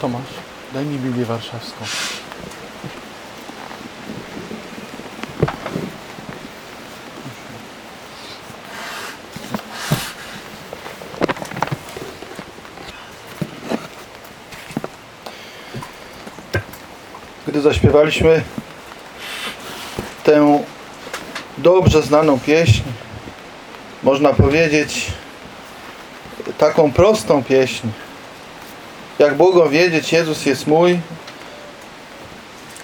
Tomasz, daj mi Biblię Warszawską. Gdy zaśpiewaliśmy tę dobrze znaną pieśń, można powiedzieć taką prostą pieśń, jak Bogą wiedzieć, Jezus jest mój,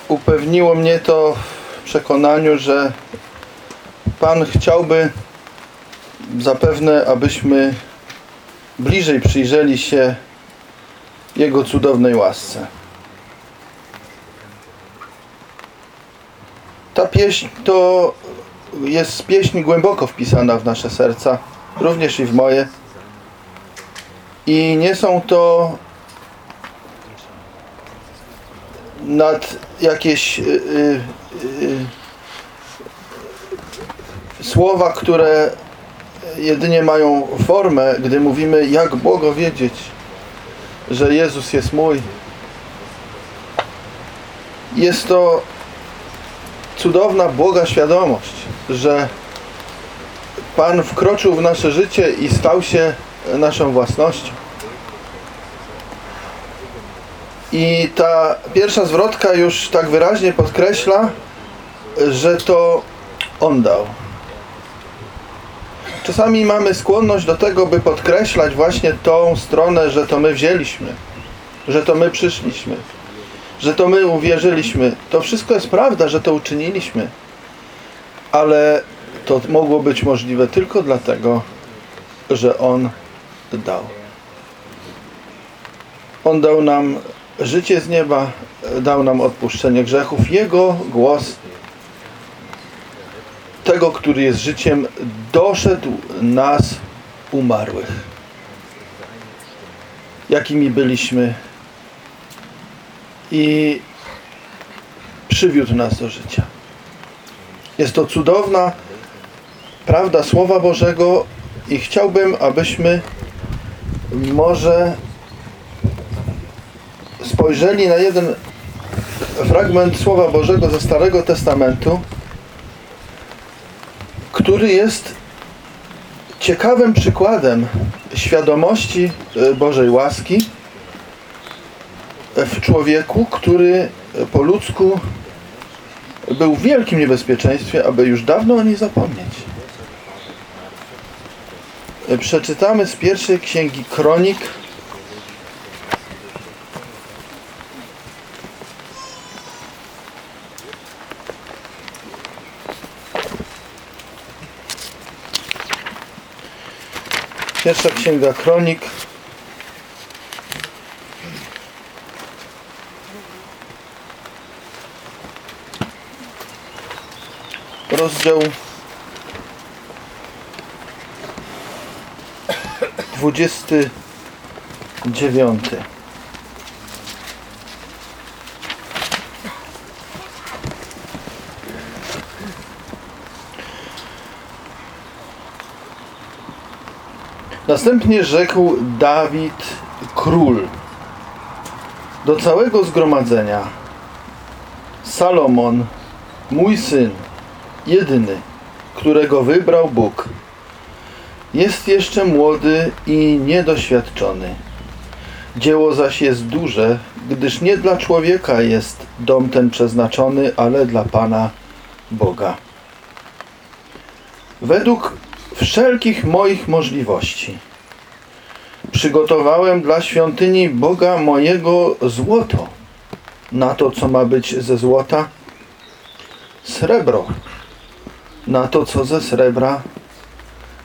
upewniło mnie to w przekonaniu, że Pan chciałby zapewne, abyśmy bliżej przyjrzeli się Jego cudownej łasce. Ta pieśń to jest pieśń głęboko wpisana w nasze serca, również i w moje. I nie są to nad jakieś y, y, y, słowa, które jedynie mają formę, gdy mówimy, jak Bogo wiedzieć, że Jezus jest mój. Jest to cudowna, błoga świadomość, że Pan wkroczył w nasze życie i stał się naszą własnością. I ta pierwsza zwrotka już tak wyraźnie podkreśla, że to On dał. Czasami mamy skłonność do tego, by podkreślać właśnie tą stronę, że to my wzięliśmy, że to my przyszliśmy, że to my uwierzyliśmy. To wszystko jest prawda, że to uczyniliśmy. Ale to mogło być możliwe tylko dlatego, że On dał. On dał nam życie z nieba, dał nam odpuszczenie grzechów. Jego głos tego, który jest życiem, doszedł nas umarłych. Jakimi byliśmy i przywiódł nas do życia. Jest to cudowna prawda Słowa Bożego i chciałbym, abyśmy może spojrzeli na jeden fragment Słowa Bożego ze Starego Testamentu, który jest ciekawym przykładem świadomości e, Bożej łaski w człowieku, który po ludzku był w wielkim niebezpieczeństwie, aby już dawno o niej zapomnieć. Przeczytamy z pierwszej księgi Kronik Pierwsza księga Kronik. Rozdział 29 Następnie rzekł Dawid król do całego zgromadzenia Salomon, mój syn, jedyny, którego wybrał Bóg, jest jeszcze młody i niedoświadczony. Dzieło zaś jest duże, gdyż nie dla człowieka jest dom ten przeznaczony, ale dla Pana Boga. Według wszelkich moich możliwości. Przygotowałem dla świątyni Boga mojego złoto. Na to, co ma być ze złota, srebro. Na to, co ze srebra,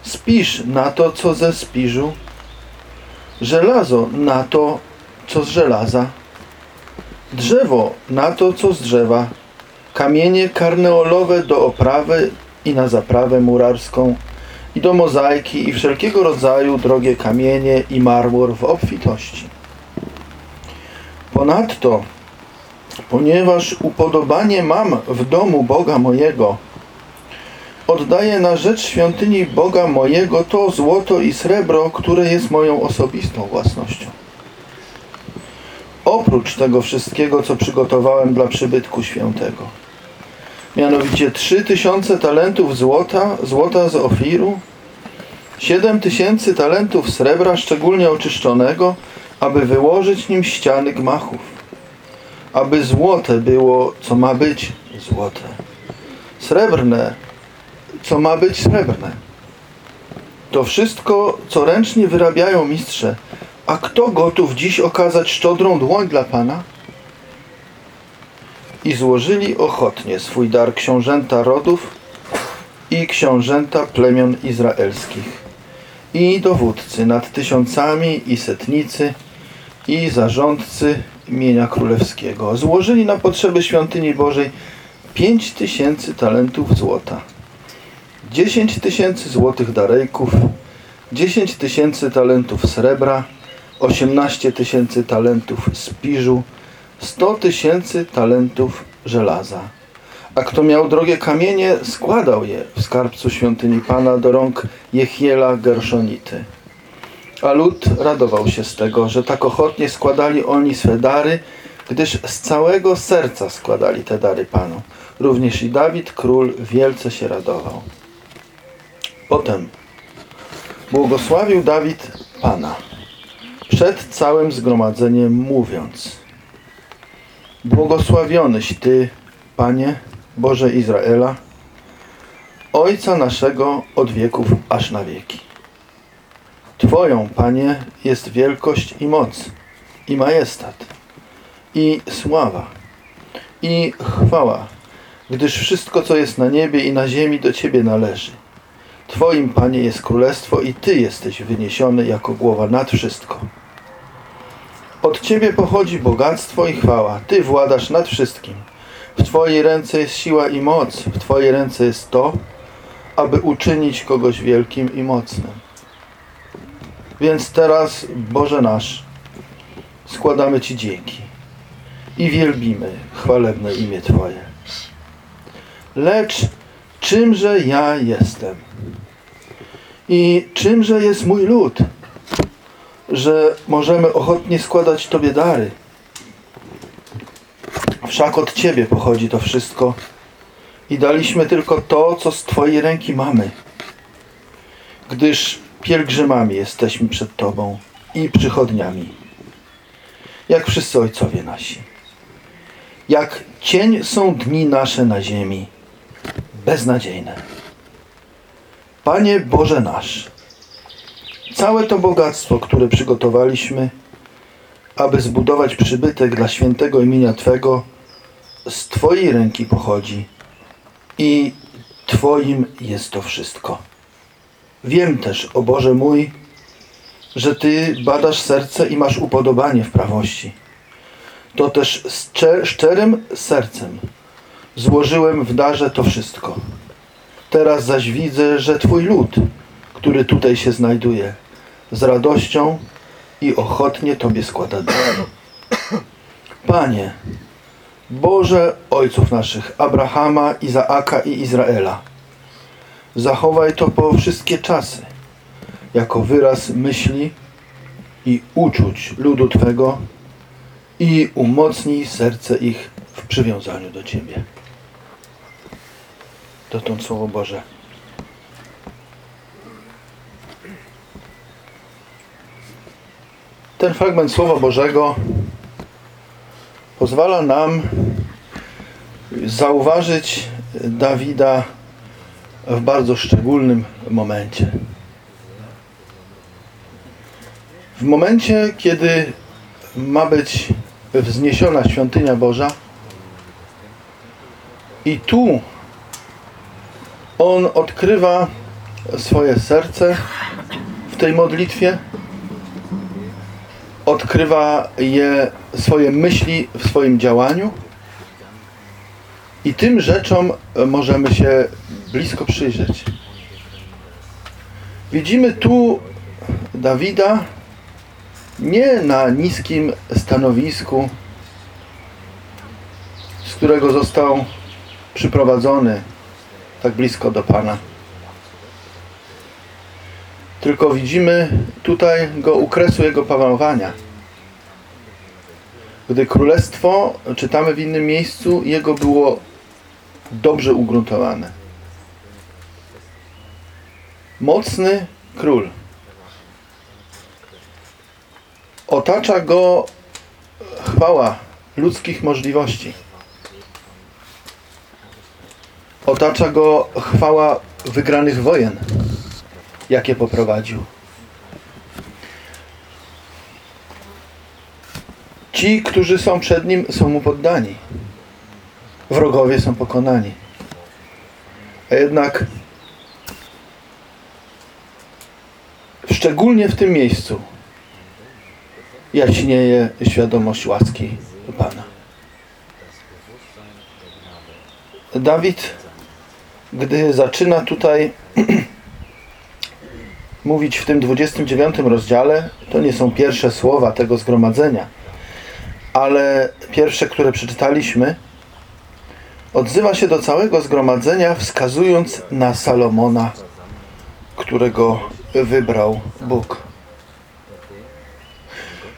spisz. Na to, co ze spiżu, żelazo. Na to, co z żelaza, drzewo. Na to, co z drzewa, kamienie karneolowe do oprawy i na zaprawę murarską, i do mozaiki i wszelkiego rodzaju drogie kamienie i marmur w obfitości. Ponadto, ponieważ upodobanie mam w domu Boga mojego, oddaję na rzecz świątyni Boga mojego to złoto i srebro, które jest moją osobistą własnością. oprócz tego wszystkiego, co przygotowałem dla przybytku świętego. Mianowicie trzy tysiące talentów złota, złota z Ofiru, siedem tysięcy talentów srebra szczególnie oczyszczonego, aby wyłożyć nim ściany gmachów. Aby złote było, co ma być złote. Srebrne, co ma być srebrne. To wszystko, co ręcznie wyrabiają mistrze. A kto gotów dziś okazać szczodrą dłoń dla Pana? I złożyli ochotnie swój dar książęta rodów i książęta plemion izraelskich i dowódcy nad tysiącami i setnicy i zarządcy mienia królewskiego. Złożyli na potrzeby świątyni Bożej pięć tysięcy talentów złota, dziesięć tysięcy złotych darejków, dziesięć tysięcy talentów srebra, osiemnaście tysięcy talentów spiżu, sto tysięcy talentów żelaza. A kto miał drogie kamienie, składał je w skarbcu świątyni Pana do rąk Jechiela Gerszonity. A lud radował się z tego, że tak ochotnie składali oni swe dary, gdyż z całego serca składali te dary Panu. Również i Dawid, król, wielce się radował. Potem błogosławił Dawid Pana przed całym zgromadzeniem mówiąc Błogosławionyś Ty, Panie, Boże Izraela, Ojca naszego od wieków aż na wieki. Twoją, Panie, jest wielkość i moc, i majestat, i sława, i chwała, gdyż wszystko, co jest na niebie i na ziemi, do Ciebie należy. Twoim, Panie, jest królestwo i Ty jesteś wyniesiony jako głowa nad wszystko. Od Ciebie pochodzi bogactwo i chwała. Ty władasz nad wszystkim. W Twojej ręce jest siła i moc. W Twojej ręce jest to, aby uczynić kogoś wielkim i mocnym. Więc teraz, Boże nasz, składamy Ci dzięki i wielbimy chwalebne imię Twoje. Lecz czymże ja jestem? I czymże jest mój lud? Że możemy ochotnie składać Tobie dary. Wszak od Ciebie pochodzi to wszystko i daliśmy tylko to, co z Twojej ręki mamy. Gdyż pielgrzymami jesteśmy przed Tobą i przychodniami. Jak wszyscy ojcowie nasi. Jak cień są dni nasze na ziemi, beznadziejne. Panie Boże nasz, Całe to bogactwo, które przygotowaliśmy, aby zbudować przybytek dla świętego imienia Twego, z Twojej ręki pochodzi i Twoim jest to wszystko. Wiem też, o Boże mój, że Ty badasz serce i masz upodobanie w prawości. To też z szczerym sercem złożyłem w darze to wszystko. Teraz zaś widzę, że Twój lud, który tutaj się znajduje, z radością i ochotnie Tobie składa dary. Panie, Boże Ojców naszych, Abrahama, Izaaka i Izraela, zachowaj to po wszystkie czasy, jako wyraz myśli i uczuć ludu Twego i umocnij serce ich w przywiązaniu do Ciebie. Dotąd Słowo Boże. Ten fragment Słowa Bożego pozwala nam zauważyć Dawida w bardzo szczególnym momencie. W momencie, kiedy ma być wzniesiona świątynia Boża i tu on odkrywa swoje serce w tej modlitwie odkrywa je swoje myśli w swoim działaniu i tym rzeczom możemy się blisko przyjrzeć. Widzimy tu Dawida nie na niskim stanowisku, z którego został przyprowadzony tak blisko do Pana. Tylko widzimy tutaj go u kresu jego panowania. Gdy królestwo, czytamy w innym miejscu, jego było dobrze ugruntowane. Mocny król. Otacza go chwała ludzkich możliwości. Otacza go chwała wygranych wojen, jakie poprowadził. Ci, którzy są przed nim, są mu poddani. Wrogowie są pokonani. A jednak szczególnie w tym miejscu jaśnieje świadomość łaski Pana. Dawid, gdy zaczyna tutaj mówić w tym 29 rozdziale, to nie są pierwsze słowa tego zgromadzenia, ale pierwsze, które przeczytaliśmy, odzywa się do całego zgromadzenia, wskazując na Salomona, którego wybrał Bóg.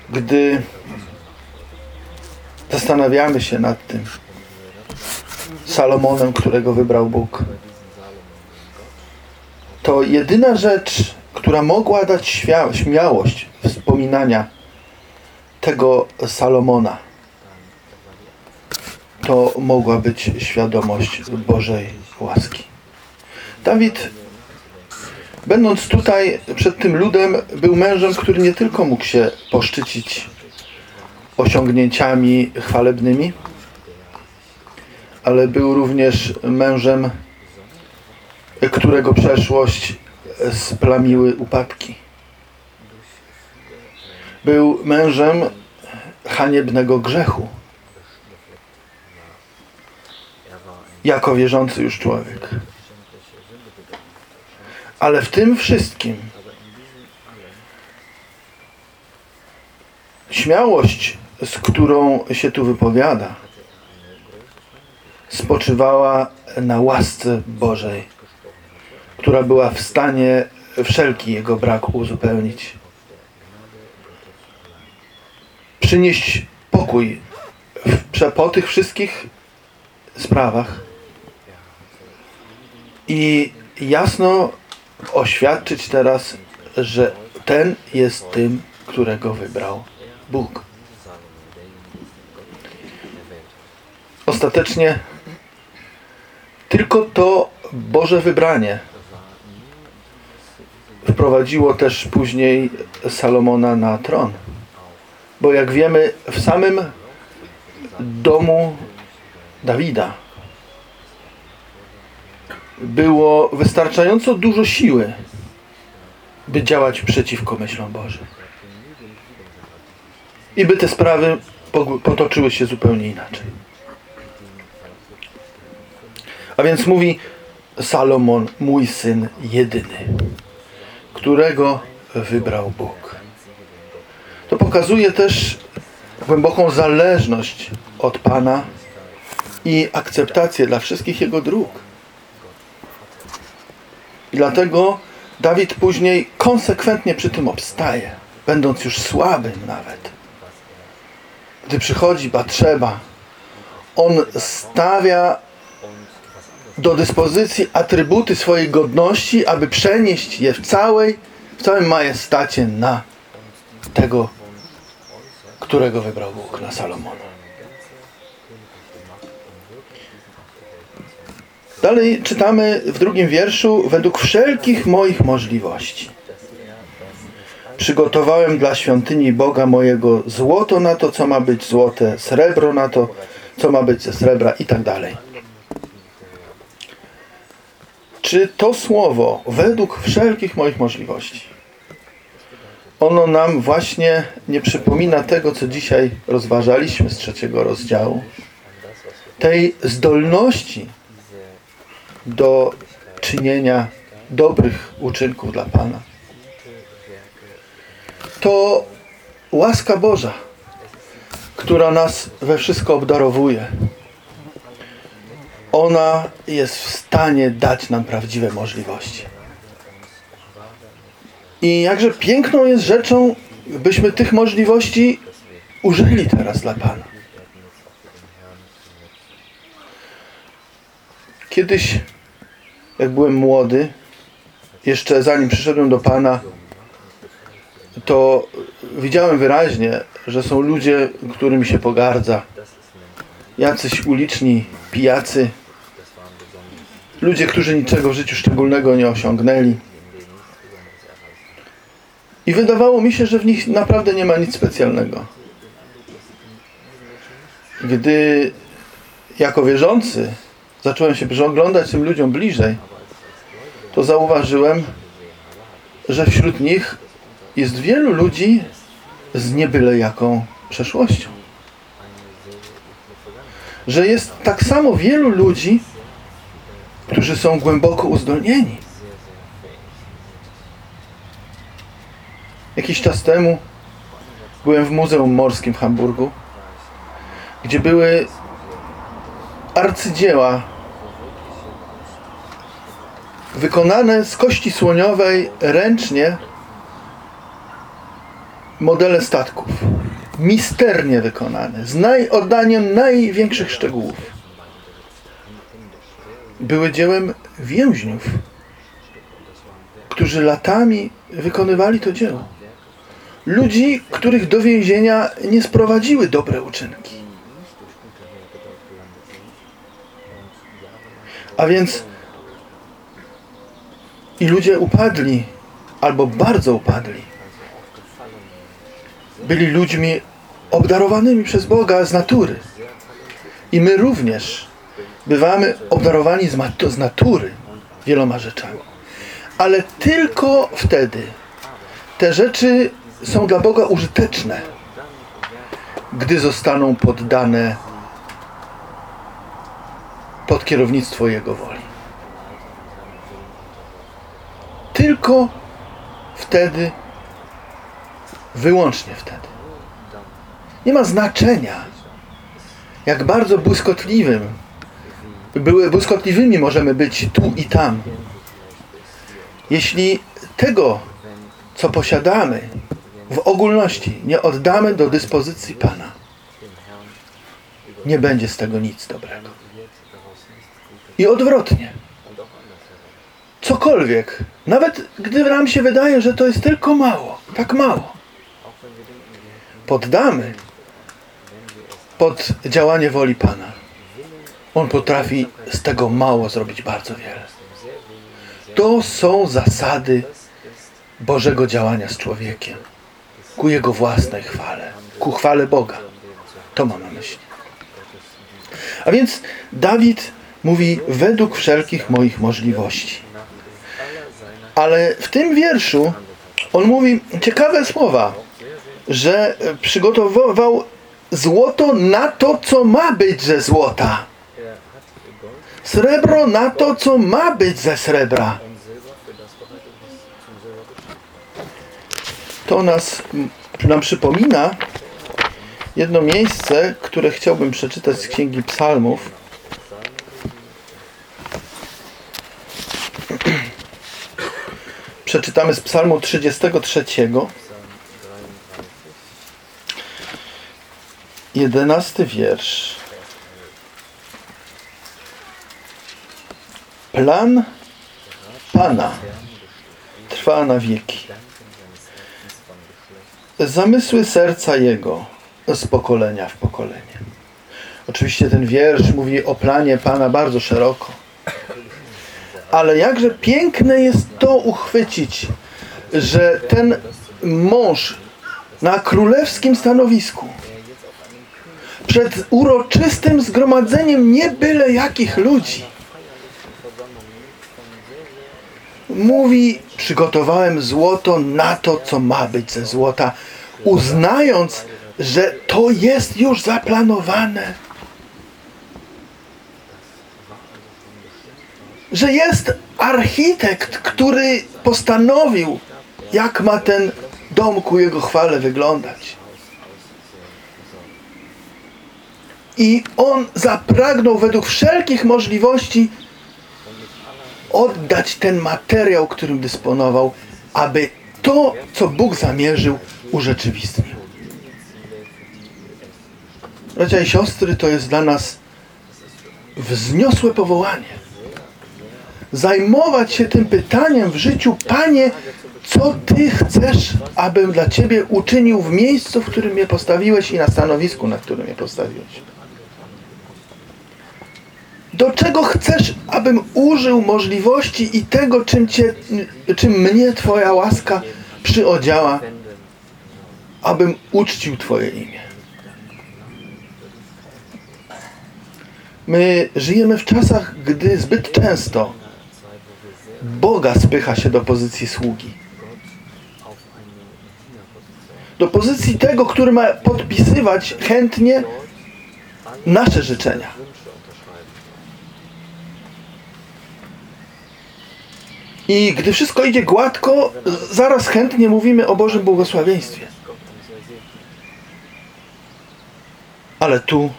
Gdy zastanawiamy się nad tym Salomonem, którego wybrał Bóg, to jedyna rzecz, która mogła dać śmiałość wspominania tego Salomona, to mogła być świadomość Bożej łaski. Dawid, będąc tutaj przed tym ludem, był mężem, który nie tylko mógł się poszczycić osiągnięciami chwalebnymi, ale był również mężem, którego przeszłość splamiły upadki. Był mężem haniebnego grzechu. Jako wierzący już człowiek. Ale w tym wszystkim śmiałość, z którą się tu wypowiada, spoczywała na łasce Bożej, która była w stanie wszelki jego brak uzupełnić. Przynieść pokój w, po tych wszystkich sprawach i jasno oświadczyć teraz, że ten jest tym, którego wybrał Bóg. Ostatecznie tylko to Boże wybranie wprowadziło też później Salomona na tron. Bo jak wiemy, w samym domu Dawida było wystarczająco dużo siły, by działać przeciwko myślom Bożym. I by te sprawy potoczyły się zupełnie inaczej. A więc mówi Salomon, mój syn jedyny, którego wybrał Bóg. To pokazuje też głęboką zależność od Pana i akceptację dla wszystkich Jego dróg. I dlatego Dawid później konsekwentnie przy tym obstaje, będąc już słabym nawet. Gdy przychodzi Batrzeba, on stawia do dyspozycji atrybuty swojej godności, aby przenieść je w całej, w całym majestacie na tego, którego wybrał Bóg, na Salomona. Dalej czytamy w drugim wierszu, według wszelkich moich możliwości. Przygotowałem dla świątyni Boga mojego złoto na to, co ma być złote, srebro na to, co ma być ze srebra i tak dalej. Czy to słowo, według wszelkich moich możliwości, ono nam właśnie nie przypomina tego, co dzisiaj rozważaliśmy z trzeciego rozdziału? Tej zdolności do czynienia dobrych uczynków dla Pana. To łaska Boża, która nas we wszystko obdarowuje. Ona jest w stanie dać nam prawdziwe możliwości. I jakże piękną jest rzeczą, byśmy tych możliwości użyli teraz dla Pana. Kiedyś, jak byłem młody, jeszcze zanim przyszedłem do Pana, to widziałem wyraźnie, że są ludzie, którym się pogardza. Jacyś uliczni pijacy, ludzie, którzy niczego w życiu szczególnego nie osiągnęli. I wydawało mi się, że w nich naprawdę nie ma nic specjalnego. Gdy jako wierzący zacząłem się przyglądać tym ludziom bliżej, to zauważyłem, że wśród nich jest wielu ludzi z niebyle jaką przeszłością. Że jest tak samo wielu ludzi, którzy są głęboko uzdolnieni. Jakiś czas temu byłem w Muzeum Morskim w Hamburgu, gdzie były arcydzieła wykonane z kości słoniowej ręcznie modele statków. Misternie wykonane, z naj, oddaniem największych szczegółów. Były dziełem więźniów, którzy latami wykonywali to dzieło. Ludzi, których do więzienia nie sprowadziły dobre uczynki. A więc i ludzie upadli, albo bardzo upadli. Byli ludźmi obdarowanymi przez Boga z natury. I my również bywamy obdarowani z, z natury wieloma rzeczami. Ale tylko wtedy te rzeczy są dla Boga użyteczne, gdy zostaną poddane pod kierownictwo Jego woli. Tylko wtedy, wyłącznie wtedy. Nie ma znaczenia, jak bardzo błyskotliwym, błyskotliwymi możemy być tu i tam. Jeśli tego, co posiadamy w ogólności, nie oddamy do dyspozycji Pana, nie będzie z tego nic dobrego. I odwrotnie. Cokolwiek, nawet gdy nam się wydaje, że to jest tylko mało, tak mało, poddamy pod działanie woli Pana. On potrafi z tego mało zrobić bardzo wiele. To są zasady Bożego działania z człowiekiem ku Jego własnej chwale, ku chwale Boga. To ma na myśli. A więc Dawid mówi według wszelkich moich możliwości. Ale w tym wierszu on mówi ciekawe słowa, że przygotowywał złoto na to, co ma być ze złota. Srebro na to, co ma być ze srebra. To nas nam przypomina jedno miejsce, które chciałbym przeczytać z Księgi Psalmów. Przeczytamy z Psalmu 33. Jedenasty wiersz. Plan Pana trwa na wieki. Zamysły serca Jego z pokolenia w pokolenie. Oczywiście ten wiersz mówi o planie Pana bardzo szeroko. Ale jakże piękne jest to uchwycić, że ten mąż na królewskim stanowisku przed uroczystym zgromadzeniem nie byle jakich ludzi mówi przygotowałem złoto na to, co ma być ze złota, uznając, że to jest już zaplanowane. Że jest architekt, który postanowił, jak ma ten dom ku jego chwale wyglądać. I on zapragnął według wszelkich możliwości oddać ten materiał, którym dysponował, aby to, co Bóg zamierzył, urzeczywistnił. Bracia i siostry, to jest dla nas wzniosłe powołanie. Zajmować się tym pytaniem w życiu, Panie, co Ty chcesz, abym dla Ciebie uczynił w miejscu, w którym mnie postawiłeś i na stanowisku, na którym mnie postawiłeś. Do czego chcesz, abym użył możliwości i tego, czym, cię, czym mnie Twoja łaska przyodziała, abym uczcił Twoje imię. My żyjemy w czasach, gdy zbyt często Boga spycha się do pozycji sługi. Do pozycji tego, który ma podpisywać chętnie nasze życzenia. I gdy wszystko idzie gładko, zaraz chętnie mówimy o Bożym błogosławieństwie. Ale tu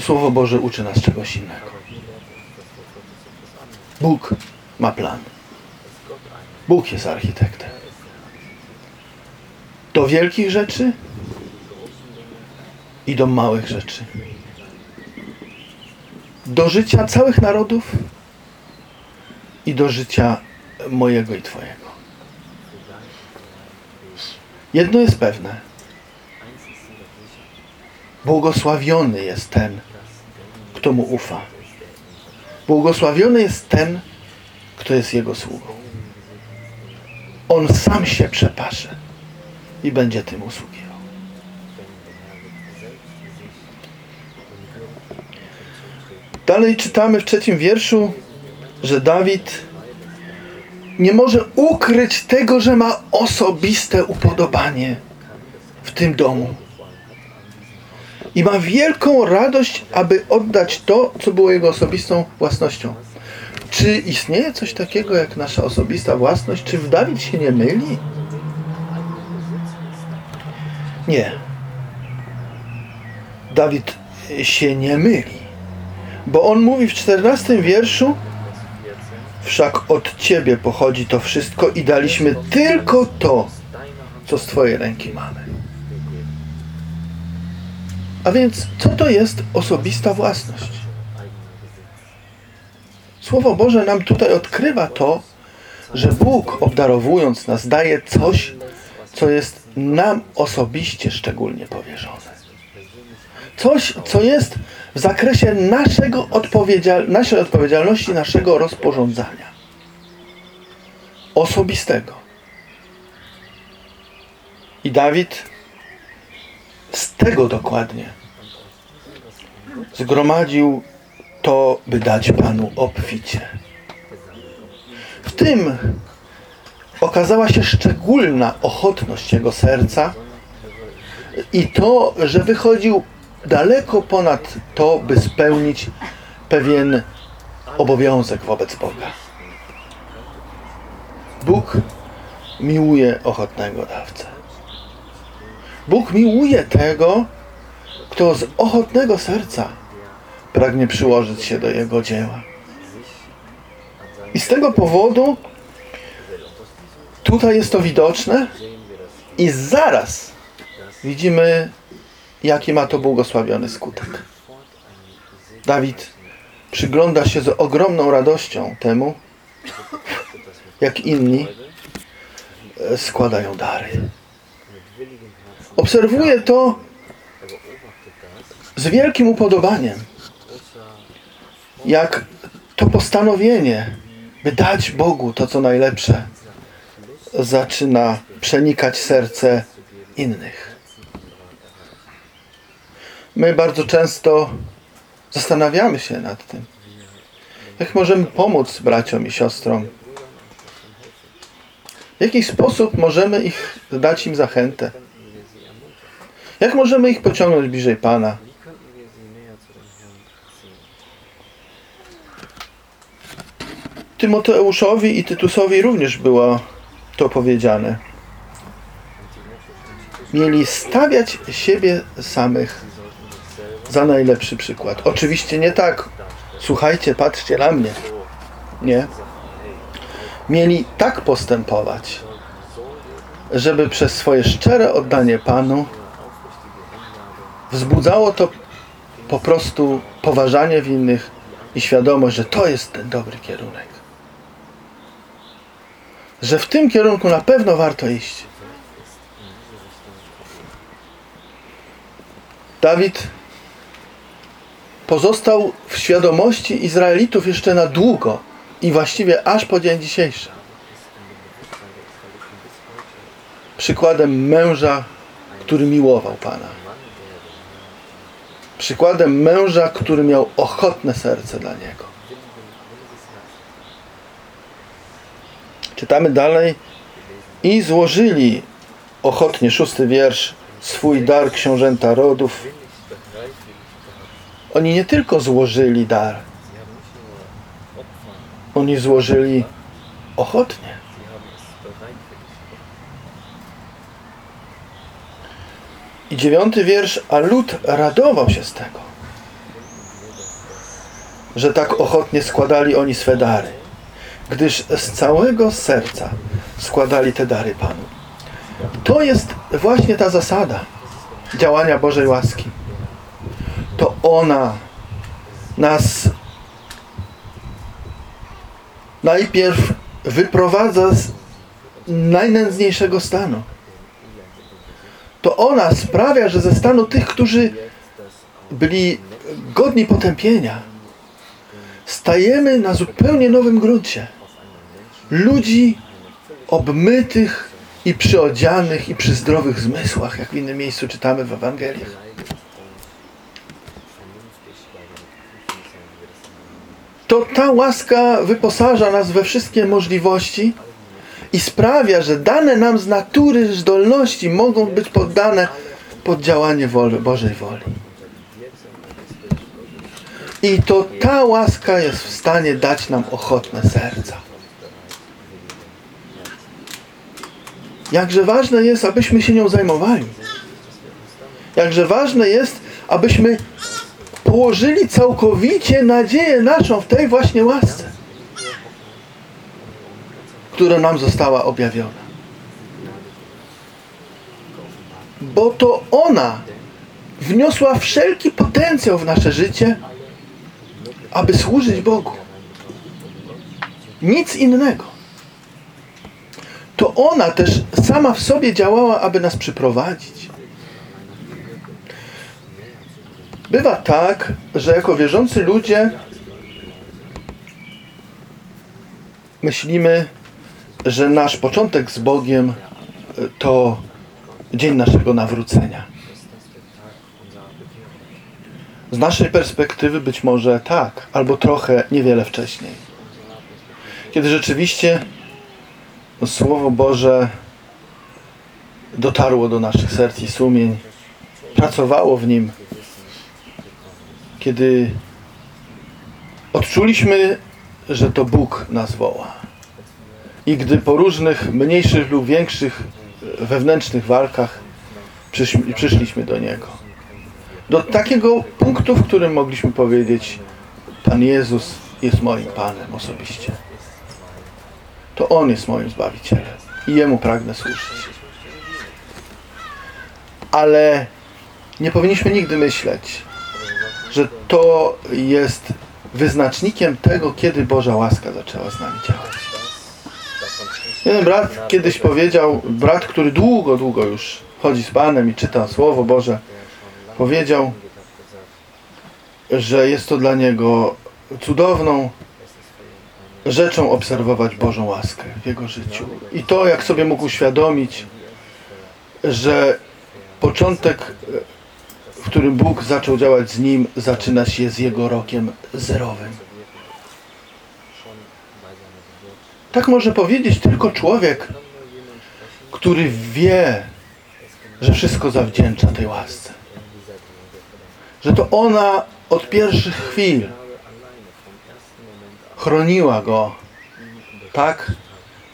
Słowo Boże uczy nas czegoś innego. Bóg ma plan. Bóg jest architektem. Do wielkich rzeczy i do małych rzeczy. Do życia całych narodów i do życia mojego i Twojego. Jedno jest pewne. Błogosławiony jest ten, kto mu ufa. Błogosławiony jest ten, kto jest jego sługą. On sam się przepasze i będzie tym usługiwał. Dalej czytamy w trzecim wierszu, że Dawid nie może ukryć tego, że ma osobiste upodobanie w tym domu. I ma wielką radość, aby oddać to, co było jego osobistą własnością. Czy istnieje coś takiego jak nasza osobista własność? Czy w Dawid się nie myli? Nie. Dawid się nie myli. Bo on mówi w czternastym wierszu Wszak od Ciebie pochodzi to wszystko i daliśmy tylko to, co z Twojej ręki mamy. A więc, co to jest osobista własność? Słowo Boże nam tutaj odkrywa to, że Bóg obdarowując nas daje coś, co jest nam osobiście szczególnie powierzone. Coś, co jest w zakresie naszego odpowiedzial naszej odpowiedzialności, naszego rozporządzania. Osobistego. I Dawid z tego dokładnie zgromadził to, by dać Panu obficie. W tym okazała się szczególna ochotność jego serca i to, że wychodził daleko ponad to, by spełnić pewien obowiązek wobec Boga. Bóg miłuje ochotnego dawcę. Bóg miłuje tego, kto z ochotnego serca pragnie przyłożyć się do Jego dzieła. I z tego powodu tutaj jest to widoczne i zaraz widzimy, jaki ma to błogosławiony skutek. Dawid przygląda się z ogromną radością temu, jak inni składają dary. Obserwuję to z wielkim upodobaniem, jak to postanowienie, by dać Bogu to, co najlepsze, zaczyna przenikać serce innych. My bardzo często zastanawiamy się nad tym, jak możemy pomóc braciom i siostrom. W jaki sposób możemy ich dać im zachętę? Jak możemy ich pociągnąć bliżej Pana? Tymoteuszowi i Tytusowi również było to powiedziane. Mieli stawiać siebie samych za najlepszy przykład. Oczywiście nie tak. Słuchajcie, patrzcie na mnie. Nie. Mieli tak postępować, żeby przez swoje szczere oddanie Panu wzbudzało to po prostu poważanie w innych i świadomość, że to jest ten dobry kierunek. Że w tym kierunku na pewno warto iść. Dawid pozostał w świadomości Izraelitów jeszcze na długo i właściwie aż po dzień dzisiejszy. Przykładem męża, który miłował Pana. Przykładem męża, który miał ochotne serce dla Niego. Czytamy dalej. I złożyli ochotnie, szósty wiersz, swój dar książęta rodów. Oni nie tylko złożyli dar, oni złożyli ochotnie. I dziewiąty wiersz, a lud radował się z tego, że tak ochotnie składali oni swe dary, gdyż z całego serca składali te dary Panu. To jest właśnie ta zasada działania Bożej łaski. To ona nas najpierw wyprowadza z najnędzniejszego stanu. To ona sprawia, że ze stanu tych, którzy byli godni potępienia, stajemy na zupełnie nowym gruncie. Ludzi obmytych i przyodzianych i przy zdrowych zmysłach, jak w innym miejscu czytamy w Ewangeliach. To ta łaska wyposaża nas we wszystkie możliwości i sprawia, że dane nam z natury zdolności mogą być poddane pod działanie woli, Bożej woli. I to ta łaska jest w stanie dać nam ochotne serca. Jakże ważne jest, abyśmy się nią zajmowali. Jakże ważne jest, abyśmy położyli całkowicie nadzieję naszą w tej właśnie łasce, która nam została objawiona. Bo to ona wniosła wszelki potencjał w nasze życie, aby służyć Bogu. Nic innego. To ona też sama w sobie działała, aby nas przyprowadzić. Bywa tak, że jako wierzący ludzie myślimy, że nasz początek z Bogiem y, to dzień naszego nawrócenia. Z naszej perspektywy być może tak, albo trochę niewiele wcześniej. Kiedy rzeczywiście Słowo Boże dotarło do naszych serc i sumień, pracowało w nim, kiedy odczuliśmy, że to Bóg nas woła. I gdy po różnych mniejszych lub większych wewnętrznych walkach przyszli, przyszliśmy do Niego. Do takiego punktu, w którym mogliśmy powiedzieć Pan Jezus jest moim Panem osobiście. To On jest moim Zbawicielem i Jemu pragnę służyć. Ale nie powinniśmy nigdy myśleć, że to jest wyznacznikiem tego, kiedy Boża łaska zaczęła z nami działać. Jeden brat kiedyś powiedział, brat, który długo, długo już chodzi z Panem i czyta Słowo Boże, powiedział, że jest to dla niego cudowną rzeczą obserwować Bożą łaskę w jego życiu. I to, jak sobie mógł uświadomić, że początek, którym Bóg zaczął działać z nim, zaczyna się z jego rokiem zerowym. Tak może powiedzieć tylko człowiek, który wie, że wszystko zawdzięcza tej łasce. Że to ona od pierwszych chwil chroniła go tak,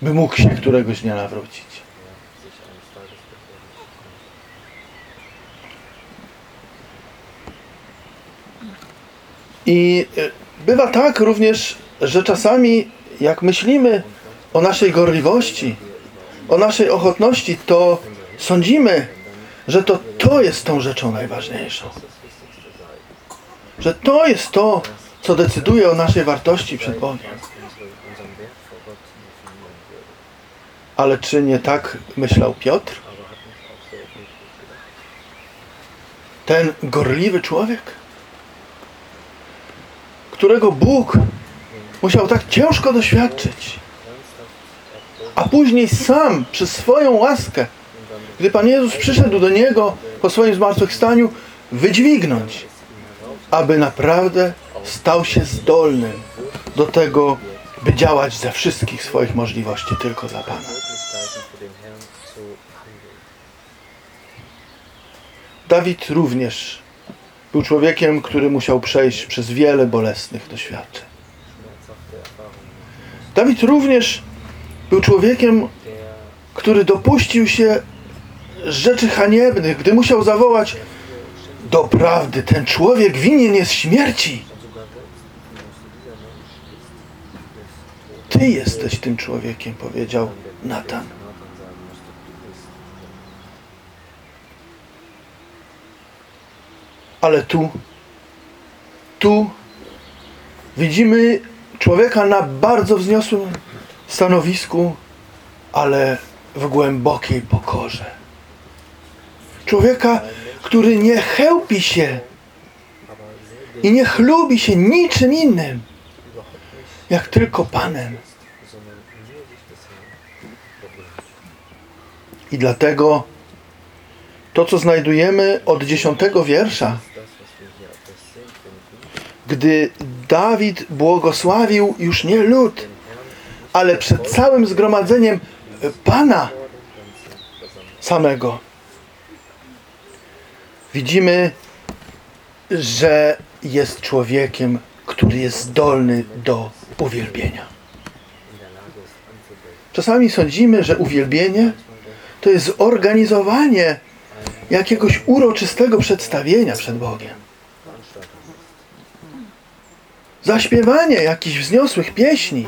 by mógł się któregoś dnia nawrócić. I e, bywa tak również, że czasami jak myślimy o naszej gorliwości, o naszej ochotności, to sądzimy, że to to jest tą rzeczą najważniejszą. Że to jest to, co decyduje o naszej wartości przed Bogiem. Ale czy nie tak myślał Piotr? Ten gorliwy człowiek, którego Bóg musiał tak ciężko doświadczyć, a później sam przez swoją łaskę, gdy Pan Jezus przyszedł do niego po swoim zmartwychwstaniu, wydźwignąć, aby naprawdę stał się zdolnym do tego, by działać ze wszystkich swoich możliwości tylko dla Pana. Dawid również był człowiekiem, który musiał przejść przez wiele bolesnych doświadczeń. Dawid również był człowiekiem, który dopuścił się rzeczy haniebnych, gdy musiał zawołać Doprawdy, ten człowiek winien jest śmierci. Ty jesteś tym człowiekiem, powiedział Natan. Ale tu, tu widzimy człowieka na bardzo wzniosłym stanowisku, ale w głębokiej pokorze. Człowieka, który nie chełpi się i nie chlubi się niczym innym, jak tylko Panem. I dlatego to, co znajdujemy od dziesiątego wiersza, gdy Dawid błogosławił już nie lud, ale przed całym zgromadzeniem Pana samego. Widzimy, że jest człowiekiem, który jest zdolny do uwielbienia. Czasami sądzimy, że uwielbienie to jest zorganizowanie jakiegoś uroczystego przedstawienia przed Bogiem. Zaśpiewanie jakichś wzniosłych pieśni.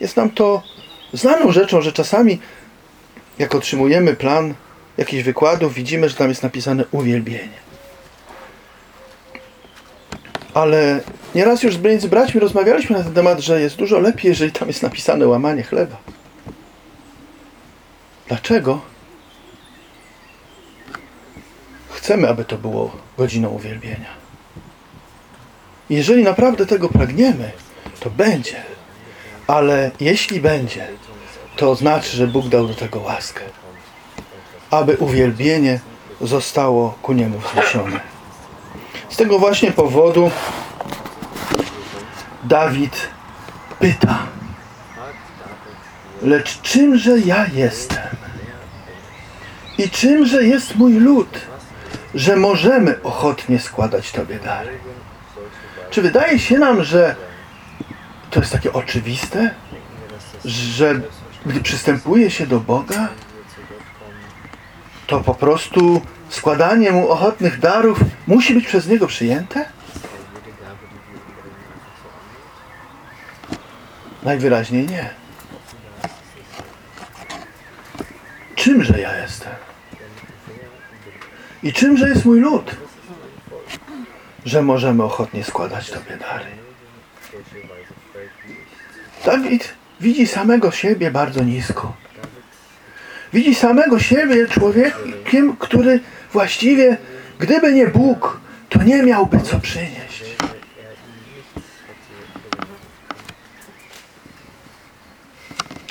Jest nam to znaną rzeczą, że czasami jak otrzymujemy plan jakichś wykładów, widzimy, że tam jest napisane uwielbienie. Ale nieraz już z braćmi rozmawialiśmy na ten temat, że jest dużo lepiej, jeżeli tam jest napisane łamanie chleba. Dlaczego? Chcemy, aby to było godziną uwielbienia. Jeżeli naprawdę tego pragniemy, to będzie. Ale jeśli będzie, to znaczy, że Bóg dał do tego łaskę, aby uwielbienie zostało ku niemu wzniesione. Z tego właśnie powodu Dawid pyta, lecz czymże ja jestem? I czymże jest mój lud, że możemy ochotnie składać Tobie dary? Czy wydaje się nam, że to jest takie oczywiste, że gdy przystępuje się do Boga, to po prostu składanie Mu ochotnych darów musi być przez Niego przyjęte? Najwyraźniej nie. Czymże ja jestem? I czymże jest mój lud? Że możemy ochotnie składać Tobie dary. Dawid widzi samego siebie bardzo nisko. Widzi samego siebie człowiekiem, który właściwie, gdyby nie Bóg, to nie miałby co przynieść.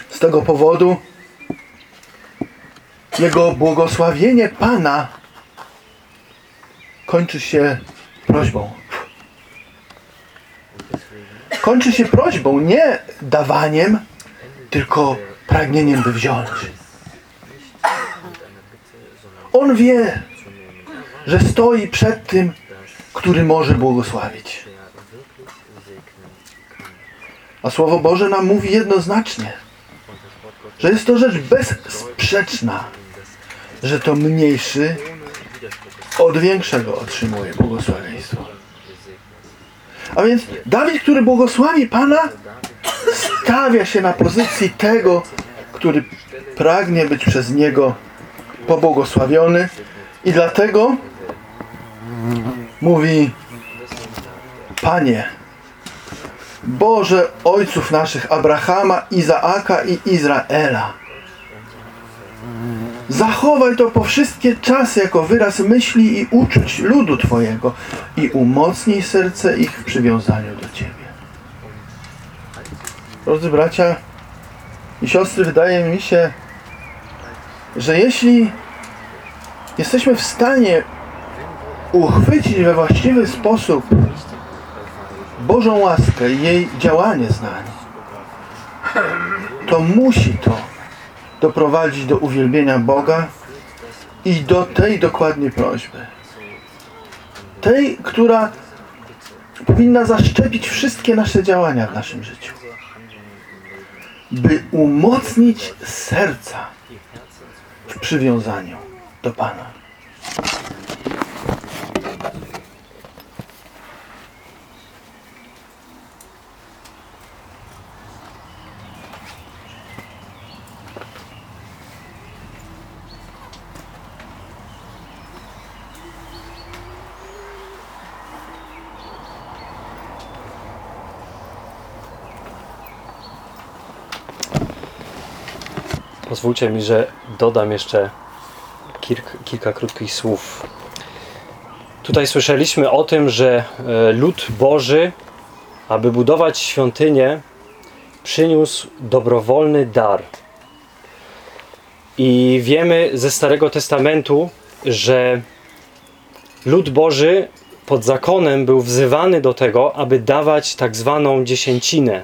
Z tego powodu jego błogosławienie Pana kończy się prośbą. Kończy się prośbą, nie dawaniem, tylko pragnieniem, by wziąć. On wie, że stoi przed tym, który może błogosławić. A Słowo Boże nam mówi jednoznacznie, że jest to rzecz bezsprzeczna, że to mniejszy od większego otrzymuje błogosławieństwo. A więc Dawid, który błogosławi Pana, stawia się na pozycji tego, który pragnie być przez Niego pobłogosławiony i dlatego mówi Panie, Boże ojców naszych Abrahama, Izaaka i Izraela. Zachowaj to po wszystkie czasy jako wyraz myśli i uczuć ludu Twojego i umocnij serce ich w przywiązaniu do Ciebie. Drodzy bracia i siostry, wydaje mi się, że jeśli jesteśmy w stanie uchwycić we właściwy sposób Bożą łaskę i jej działanie z nami, to musi to doprowadzić do uwielbienia Boga i do tej dokładnie prośby. Tej, która powinna zaszczepić wszystkie nasze działania w naszym życiu. By umocnić serca w przywiązaniu do Pana. Pozwólcie mi, że dodam jeszcze kilka, krótkich słów. Tutaj słyszeliśmy o tym, że e, lud Boży, aby budować świątynię, przyniósł dobrowolny dar. I wiemy ze Starego Testamentu, że lud Boży pod zakonem był wzywany do tego, aby dawać tak zwaną dziesięcinę.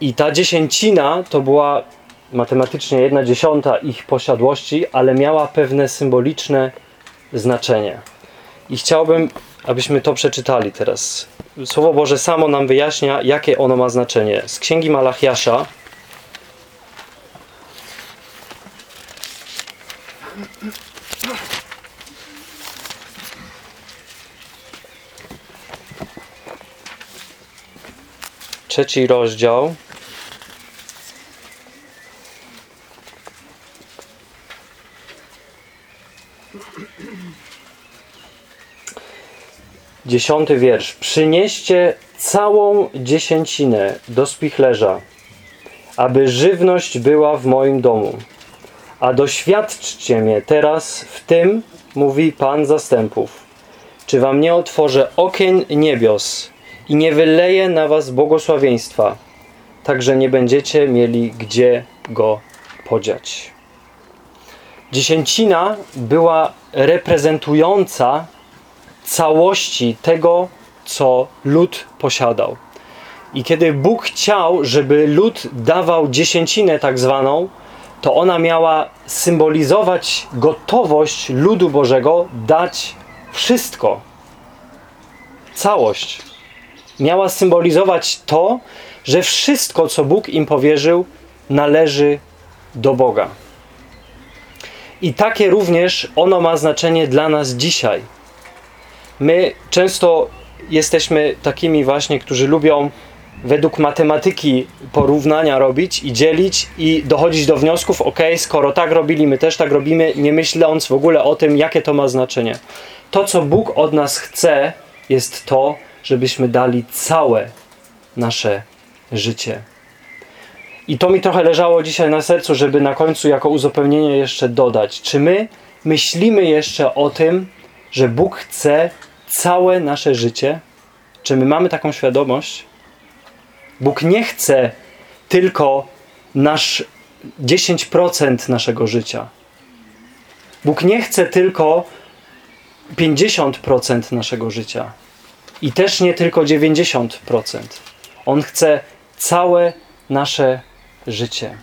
I ta dziesięcina to była matematycznie jedna dziesiąta ich posiadłości, ale miała pewne symboliczne znaczenie. I chciałbym, abyśmy to przeczytali teraz. Słowo Boże samo nam wyjaśnia, jakie ono ma znaczenie. Z Księgi Malachiasza, trzeci rozdział, Dziesiąty wiersz. Przynieście całą dziesięcinę do spichlerza, aby żywność była w moim domu. A doświadczcie mnie teraz w tym, mówi Pan zastępów. Czy wam nie otworzę okien niebios i nie wyleję na was błogosławieństwa, tak że nie będziecie mieli gdzie go podziać. Dziesięcina była reprezentująca całości tego, co lud posiadał. I kiedy Bóg chciał, żeby lud dawał dziesięcinę tak zwaną, to ona miała symbolizować gotowość ludu Bożego dać wszystko. Całość. Miała symbolizować to, że wszystko, co Bóg im powierzył, należy do Boga. I takie również ono ma znaczenie dla nas dzisiaj my często jesteśmy takimi właśnie, którzy lubią według matematyki porównania robić i dzielić i dochodzić do wniosków, ok, skoro tak robili, my też tak robimy, nie myśląc w ogóle o tym, jakie to ma znaczenie. To, co Bóg od nas chce, jest to, żebyśmy dali całe nasze życie. I to mi trochę leżało dzisiaj na sercu, żeby na końcu jako uzupełnienie jeszcze dodać. Czy my myślimy jeszcze o tym, że Bóg chce całe nasze życie? Czy my mamy taką świadomość? Bóg nie chce tylko nasz 10% naszego życia. Bóg nie chce tylko 50% naszego życia. I też nie tylko 90%. On chce całe nasze życie.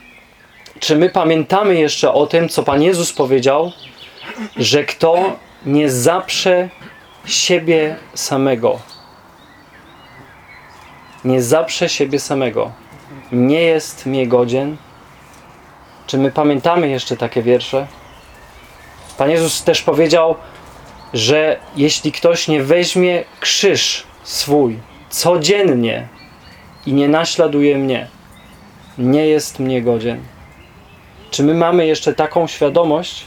Czy my pamiętamy jeszcze o tym, co Pan Jezus powiedział, że kto nie zaprze siebie samego. Nie zaprze siebie samego. Nie jest mnie godzien. Czy my pamiętamy jeszcze takie wiersze? Pan Jezus też powiedział, że jeśli ktoś nie weźmie krzyż swój codziennie i nie naśladuje mnie, nie jest mnie godzien. Czy my mamy jeszcze taką świadomość?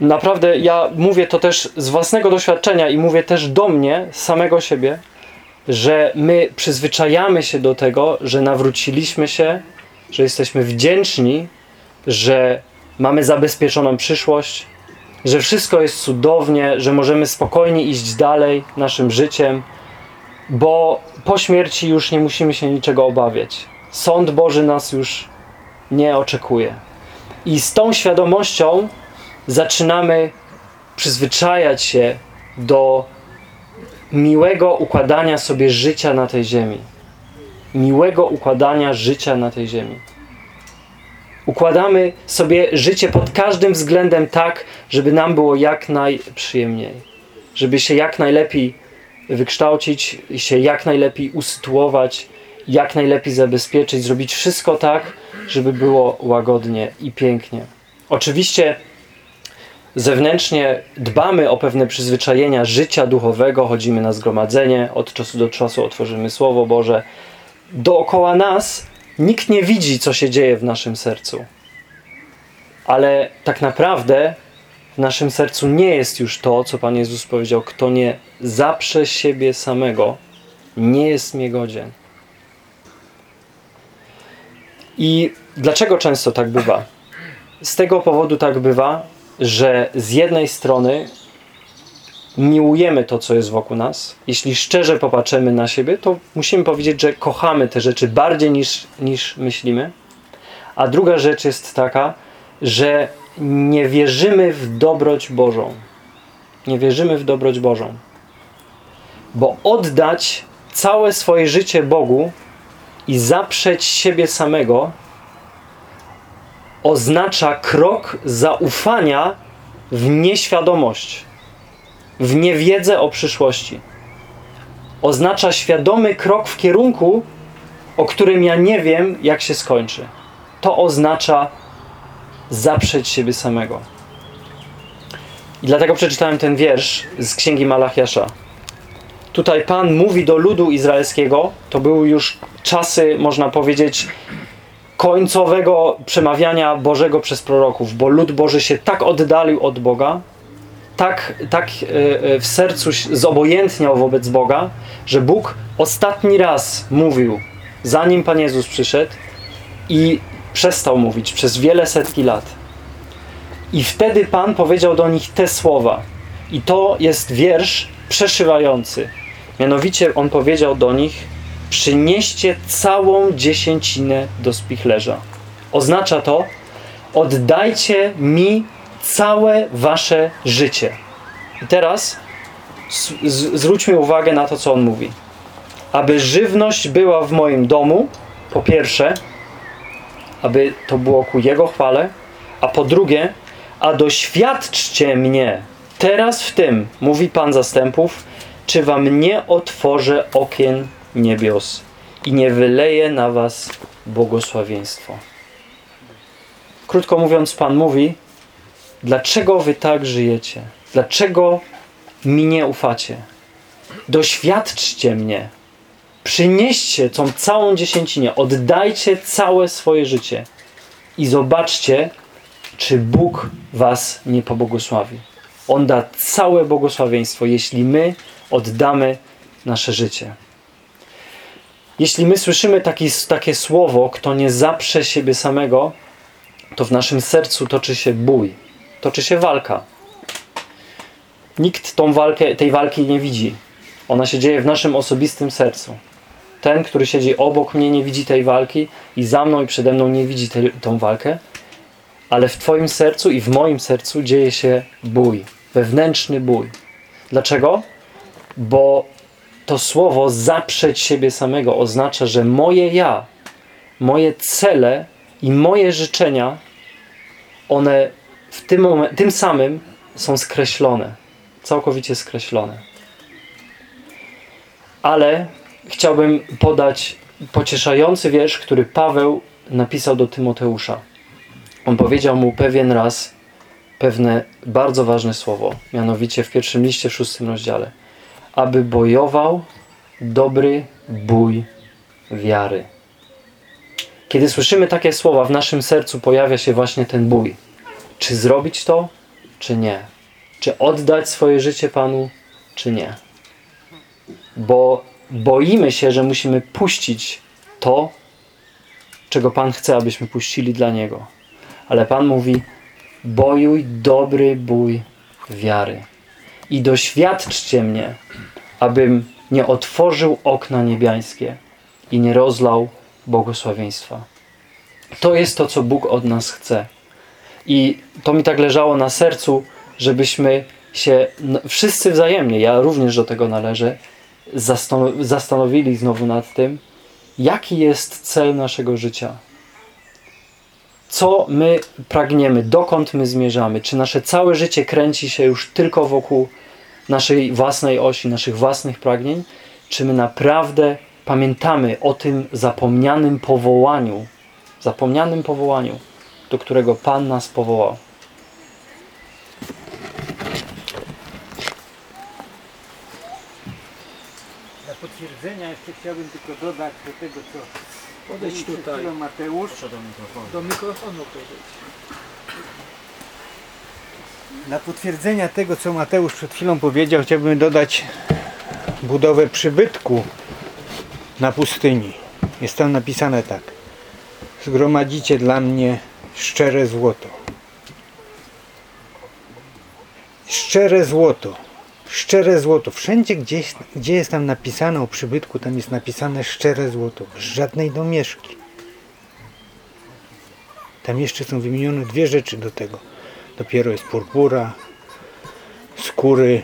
Naprawdę, ja mówię to też z własnego doświadczenia i mówię też do mnie, samego siebie, że my przyzwyczajamy się do tego, że nawróciliśmy się, że jesteśmy wdzięczni, że mamy zabezpieczoną przyszłość, że wszystko jest cudownie, że możemy spokojnie iść dalej naszym życiem, bo po śmierci już nie musimy się niczego obawiać. Sąd Boży nas już nie oczekuje. I z tą świadomością zaczynamy przyzwyczajać się do miłego układania sobie życia na tej ziemi. Miłego układania życia na tej ziemi. Układamy sobie życie pod każdym względem tak, żeby nam było jak najprzyjemniej. Żeby się jak najlepiej wykształcić, się jak najlepiej usytuować, jak najlepiej zabezpieczyć, zrobić wszystko tak, żeby było łagodnie i pięknie. Oczywiście zewnętrznie dbamy o pewne przyzwyczajenia życia duchowego, chodzimy na zgromadzenie, od czasu do czasu otworzymy Słowo Boże. Dookoła nas nikt nie widzi, co się dzieje w naszym sercu. Ale tak naprawdę w naszym sercu nie jest już to, co Pan Jezus powiedział: Kto nie zaprze siebie samego, nie jest mnie godzien. I dlaczego często tak bywa? Z tego powodu tak bywa, że z jednej strony miłujemy to, co jest wokół nas. Jeśli szczerze popatrzymy na siebie, to musimy powiedzieć, że kochamy te rzeczy bardziej niż, niż myślimy. A druga rzecz jest taka, że nie wierzymy w dobroć Bożą. Nie wierzymy w dobroć Bożą. Bo oddać całe swoje życie Bogu i zaprzeć siebie samego oznacza krok zaufania w nieświadomość, w niewiedzę o przyszłości. Oznacza świadomy krok w kierunku, o którym ja nie wiem, jak się skończy. To oznacza zaprzeć siebie samego. I dlatego przeczytałem ten wiersz z księgi Malachiasza. Tutaj Pan mówi do ludu izraelskiego, to były już czasy, można powiedzieć, końcowego przemawiania Bożego przez proroków, bo lud Boży się tak oddalił od Boga, tak, tak w sercu zobojętniał wobec Boga, że Bóg ostatni raz mówił, zanim Pan Jezus przyszedł i przestał mówić przez wiele setki lat. I wtedy Pan powiedział do nich te słowa. I to jest wiersz przeszywający. Mianowicie On powiedział do nich, przynieście całą dziesięcinę do spichlerza. Oznacza to, oddajcie mi całe wasze życie. I teraz zwróćmy uwagę na to, co on mówi. Aby żywność była w moim domu, po pierwsze, aby to było ku Jego chwale, a po drugie, a doświadczcie mnie teraz w tym, mówi Pan zastępów, czy wam nie otworzę okien niebios i nie wyleję na was błogosławieństwo. Krótko mówiąc, Pan mówi, dlaczego wy tak żyjecie? Dlaczego mi nie ufacie? Doświadczcie mnie. Przynieście tą całą dziesięcinę, oddajcie całe swoje życie i zobaczcie, czy Bóg was nie pobłogosławi. On da całe błogosławieństwo, jeśli my oddamy nasze życie. Jeśli my słyszymy taki, takie słowo, kto nie zaprze siebie samego, to w naszym sercu toczy się bój, toczy się walka. Nikt tą walkę, tej walki nie widzi. Ona się dzieje w naszym osobistym sercu. Ten, który siedzi obok mnie, nie widzi tej walki i za mną i przede mną nie widzi te, tą walkę, ale w Twoim sercu i w moim sercu dzieje się bój, wewnętrzny bój. Dlaczego? Bo to słowo zaprzeć siebie samego oznacza, że moje ja, moje cele i moje życzenia, one w tym, tym samym są skreślone. Całkowicie skreślone. Ale chciałbym podać pocieszający wiersz, który Paweł napisał do Tymoteusza. On powiedział mu pewien raz pewne bardzo ważne słowo, mianowicie w pierwszym liście w szóstym rozdziale aby bojował dobry bój wiary. Kiedy słyszymy takie słowa, w naszym sercu pojawia się właśnie ten bój. Czy zrobić to, czy nie? Czy oddać swoje życie Panu, czy nie? Bo boimy się, że musimy puścić to, czego Pan chce, abyśmy puścili dla Niego. Ale Pan mówi: bojuj dobry bój wiary i doświadczcie mnie, abym nie otworzył okna niebiańskie i nie rozlał błogosławieństwa. To jest to, co Bóg od nas chce. I to mi tak leżało na sercu, żebyśmy się wszyscy wzajemnie, ja również do tego należę, zastan- zastanowili znowu nad tym, jaki jest cel naszego życia. Co my pragniemy, dokąd my zmierzamy? Czy nasze całe życie kręci się już tylko wokół naszej własnej osi, naszych własnych pragnień? Czy my naprawdę pamiętamy o tym zapomnianym powołaniu, zapomnianym powołaniu, do którego Pan nas powołał? Dla potwierdzenia jeszcze chciałbym tylko dodać do tego, co Podejdź mówił przed tutaj. chwilą Mateusz. Do mikrofonu. Do mikrofonu podejdź. Dla potwierdzenia tego, co Mateusz przed chwilą powiedział, chciałbym dodać budowę przybytku na pustyni. Jest tam napisane tak. Zgromadzicie dla mnie szczere złoto. Szczere złoto. Szczere złoto. Wszędzie, gdzieś, gdzie jest tam napisane o przybytku, tam jest napisane szczere złoto. Żadnej domieszki. Tam jeszcze są wymienione dwie rzeczy do tego. Dopiero jest purpura, skóry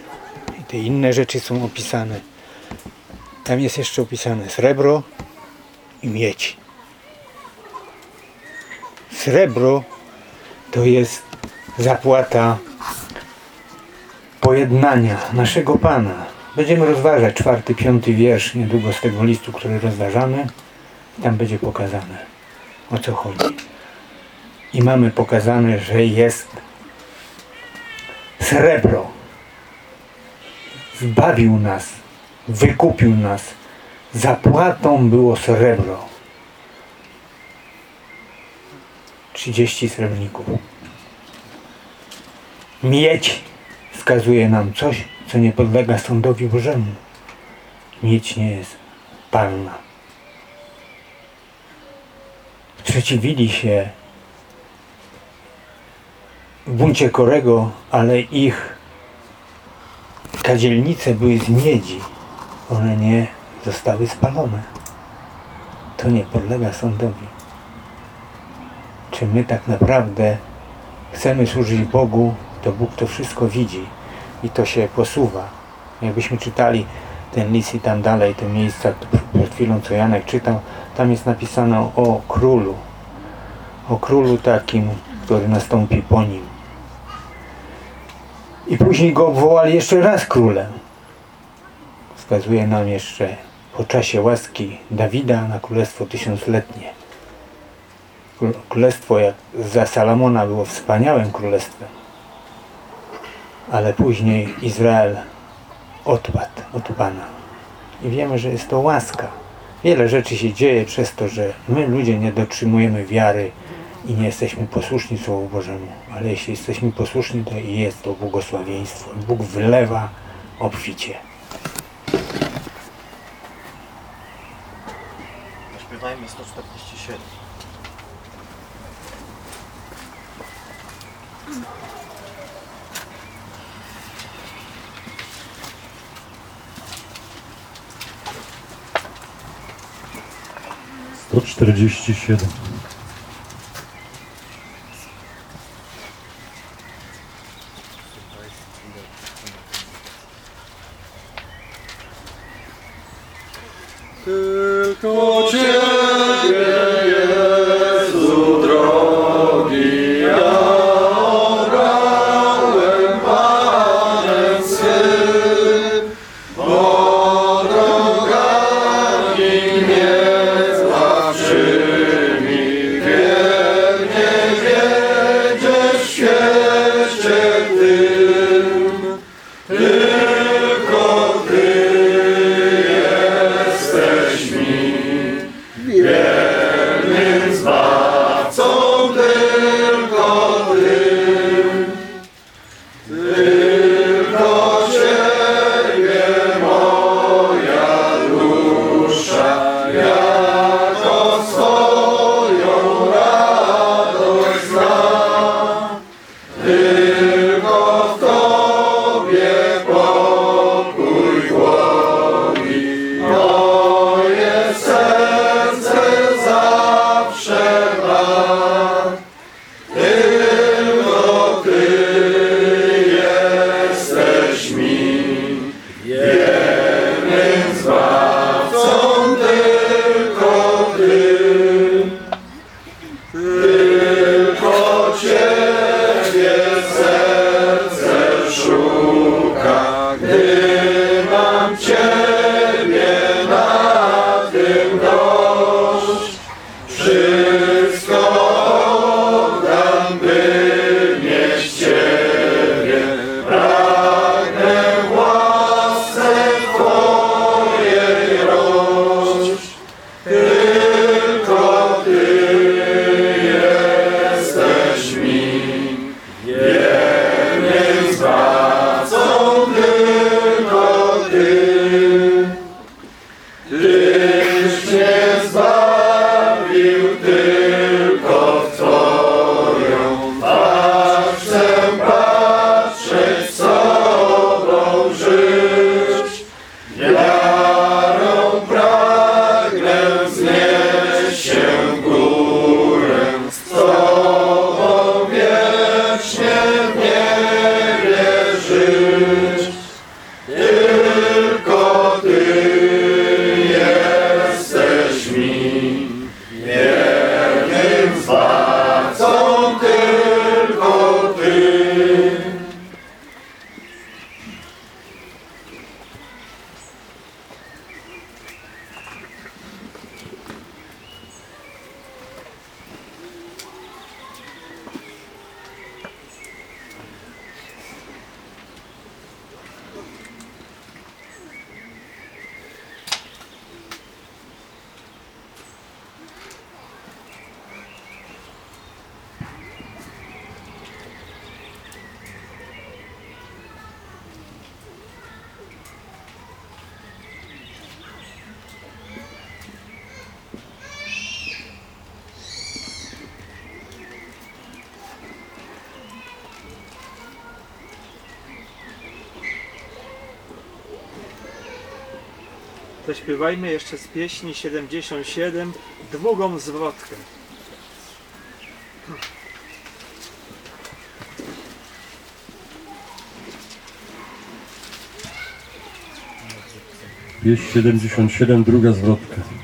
i te inne rzeczy są opisane. Tam jest jeszcze opisane srebro i miedź. Srebro to jest zapłata pojednania naszego Pana. Będziemy rozważać czwarty, piąty wiersz niedługo z tego listu, który rozważamy. Tam będzie pokazane o co chodzi. I mamy pokazane, że jest srebro. Zbawił nas, wykupił nas. Zapłatą było srebro. 30 srebrników. Miedź wskazuje nam coś, co nie podlega sądowi Bożemu. Miedź nie jest palna. Sprzeciwili się buncie Korego, ale ich kadzielnice były z miedzi. One nie zostały spalone. To nie podlega sądowi. Czy my tak naprawdę chcemy służyć Bogu, to Bóg to wszystko widzi i to się posuwa. Jakbyśmy czytali ten list i tam dalej, te miejsca, przed chwilą co Janek czytał, tam jest napisane o królu. O królu takim, który nastąpi po nim. I później go obwołali jeszcze raz królem. Wskazuje nam jeszcze po czasie łaski Dawida na królestwo tysiącletnie. Kró- Królestwo jak za Salomona było wspaniałym królestwem. Ale później Izrael odpadł od Pana. I wiemy, że jest to łaska. Wiele rzeczy się dzieje przez to, że my ludzie nie dotrzymujemy wiary i nie jesteśmy posłuszni Słowu Bożemu. Ale jeśli jesteśmy posłuszni, to i jest to błogosławieństwo. Bóg wylewa obficie. Zaśpiewajmy 147. Sto czterdzieści siedem. Zaśpiewajmy jeszcze z pieśni 77 długą zwrotkę. Wieś 77, druga zwrotka.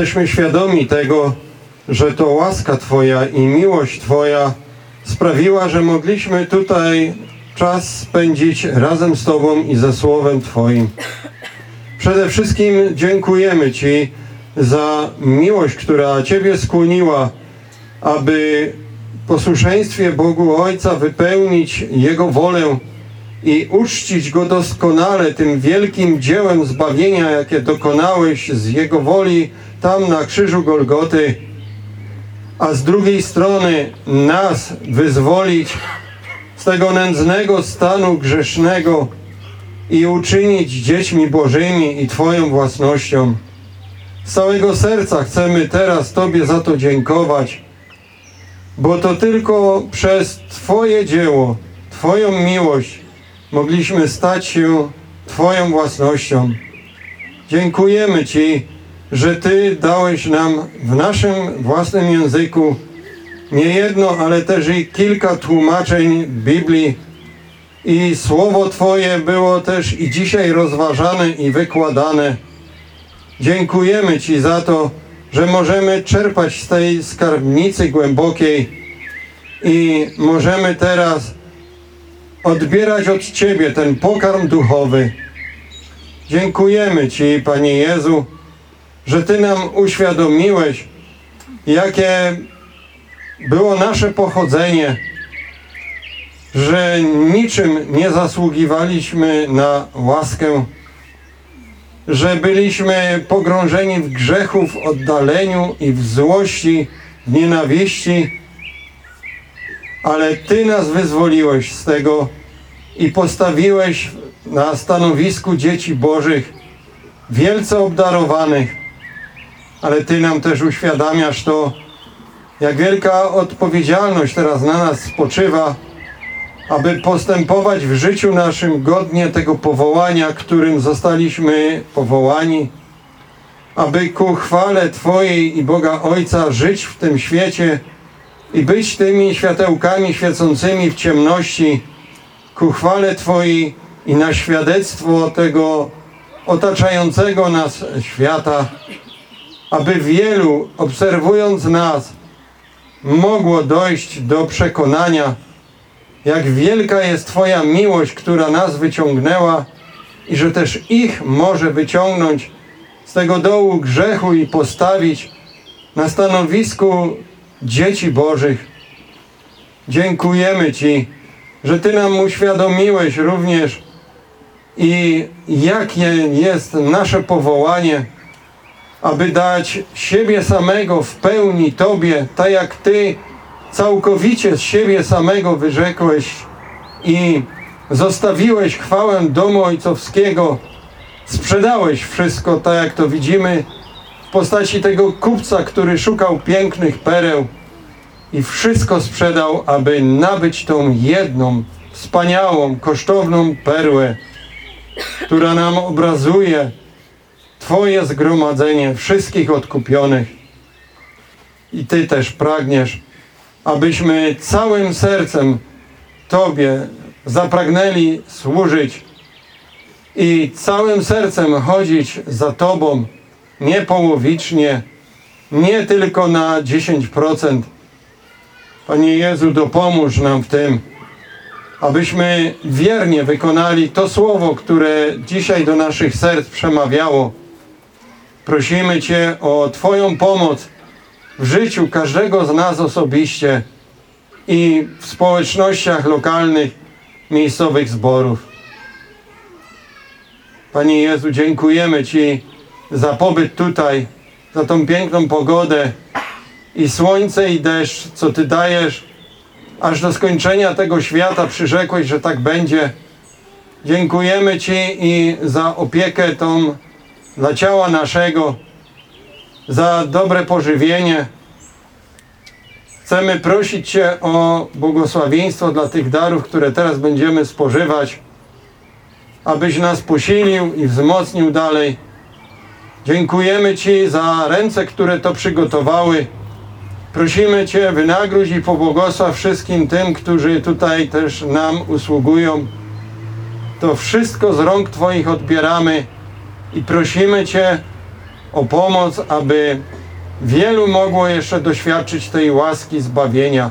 Jesteśmy świadomi tego, że to łaska Twoja i miłość Twoja sprawiła, że mogliśmy tutaj czas spędzić razem z Tobą i ze Słowem Twoim. Przede wszystkim dziękujemy Ci za miłość, która Ciebie skłoniła, aby w posłuszeństwie Bogu Ojca wypełnić Jego wolę i uczcić Go doskonale tym wielkim dziełem zbawienia, jakie dokonałeś z Jego woli tam na krzyżu Golgoty, a z drugiej strony nas wyzwolić z tego nędznego stanu grzesznego i uczynić dziećmi Bożymi i Twoją własnością. Z całego serca chcemy teraz Tobie za to dziękować, bo to tylko przez Twoje dzieło, Twoją miłość mogliśmy stać się Twoją własnością. Dziękujemy Ci, że Ty dałeś nam w naszym własnym języku nie jedno, ale też i kilka tłumaczeń Biblii i Słowo Twoje było też i dzisiaj rozważane i wykładane. Dziękujemy Ci za to, że możemy czerpać z tej skarbnicy głębokiej i możemy teraz odbierać od Ciebie ten pokarm duchowy. Dziękujemy Ci, Panie Jezu, że Ty nam uświadomiłeś, jakie było nasze pochodzenie, że niczym nie zasługiwaliśmy na łaskę, że byliśmy pogrążeni w grzechu, w oddaleniu i w złości, w nienawiści, ale Ty nas wyzwoliłeś z tego i postawiłeś na stanowisku dzieci Bożych, wielce obdarowanych, ale Ty nam też uświadamiasz to, jak wielka odpowiedzialność teraz na nas spoczywa, aby postępować w życiu naszym godnie tego powołania, którym zostaliśmy powołani, aby ku chwale Twojej i Boga Ojca żyć w tym świecie i być tymi światełkami świecącymi w ciemności, ku chwale Twojej i na świadectwo tego otaczającego nas świata, aby wielu, obserwując nas, mogło dojść do przekonania, jak wielka jest Twoja miłość, która nas wyciągnęła i że też ich może wyciągnąć z tego dołu grzechu i postawić na stanowisku dzieci Bożych. Dziękujemy Ci, że Ty nam uświadomiłeś również i jakie jest nasze powołanie, aby dać siebie samego w pełni Tobie, tak jak Ty całkowicie z siebie samego wyrzekłeś i zostawiłeś chwałę domu ojcowskiego, sprzedałeś wszystko, tak jak to widzimy w postaci tego kupca, który szukał pięknych pereł. I wszystko sprzedał, aby nabyć tą jedną, wspaniałą, kosztowną perłę, która nam obrazuje Twoje zgromadzenie wszystkich odkupionych. I Ty też pragniesz, abyśmy całym sercem Tobie zapragnęli służyć i całym sercem chodzić za Tobą, nie połowicznie, nie tylko na 10%. Panie Jezu, dopomóż nam w tym, abyśmy wiernie wykonali to słowo, które dzisiaj do naszych serc przemawiało. Prosimy Cię o Twoją pomoc w życiu każdego z nas osobiście i w społecznościach lokalnych, miejscowych zborów. Panie Jezu, dziękujemy Ci za pobyt tutaj, za tą piękną pogodę i słońce i deszcz, co Ty dajesz, aż do skończenia tego świata przyrzekłeś, że tak będzie. Dziękujemy Ci i za opiekę tą dla ciała naszego, za dobre pożywienie. Chcemy prosić Cię o błogosławieństwo dla tych darów, które teraz będziemy spożywać, abyś nas posilił i wzmocnił dalej. Dziękujemy Ci za ręce, które to przygotowały. Prosimy Cię, wynagródź i pobłogosław wszystkim tym, którzy tutaj też nam usługują. To wszystko z rąk Twoich odbieramy i prosimy Cię o pomoc, aby wielu mogło jeszcze doświadczyć tej łaski zbawienia.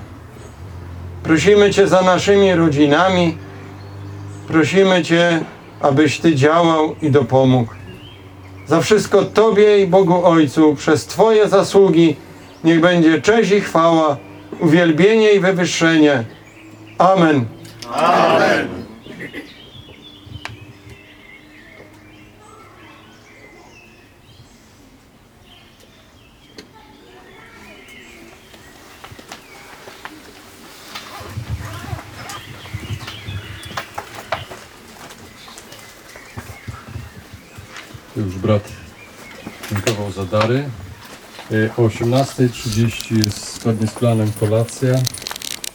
Prosimy Cię za naszymi rodzinami, prosimy Cię, abyś Ty działał i dopomógł. Za wszystko Tobie i Bogu Ojcu przez Twoje zasługi niech będzie cześć i chwała, uwielbienie i wywyższenie. Amen. Już brat dziękował za dary. Y, O 18.30 jest zgodnie z planem kolacja.